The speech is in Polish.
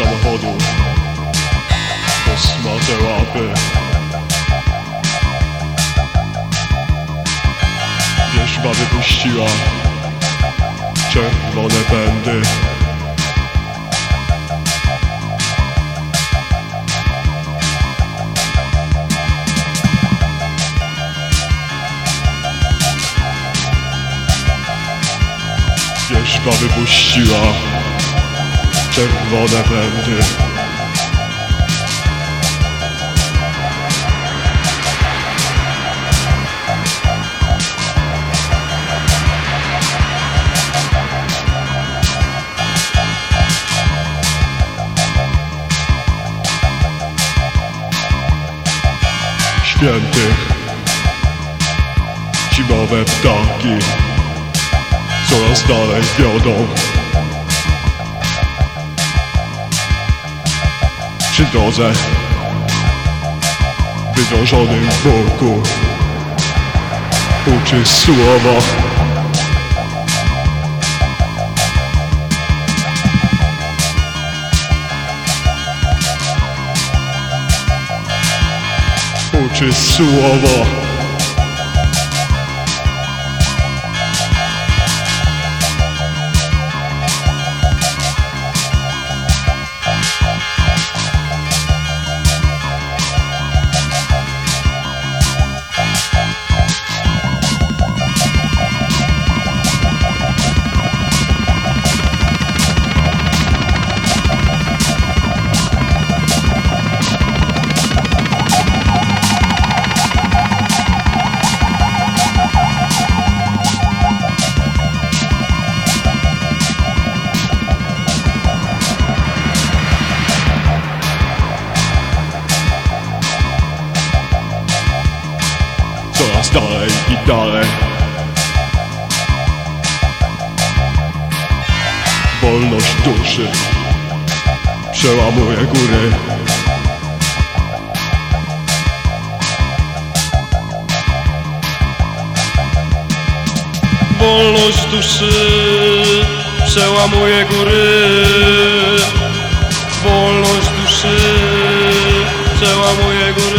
samochodu. Kosmate łapy. Wierzba wypuściła Czerwone pędy. Wierzba wypuściła Czerwone pędy Świętych Zimowe ptaki Coraz dalej wiodą suis dans un. Déjà j'en ai beaucoup. dalej i dalej Wolność duszy przełamuje góry. Wolność duszy przełamuje góry. Wolność duszy przełamuje góry.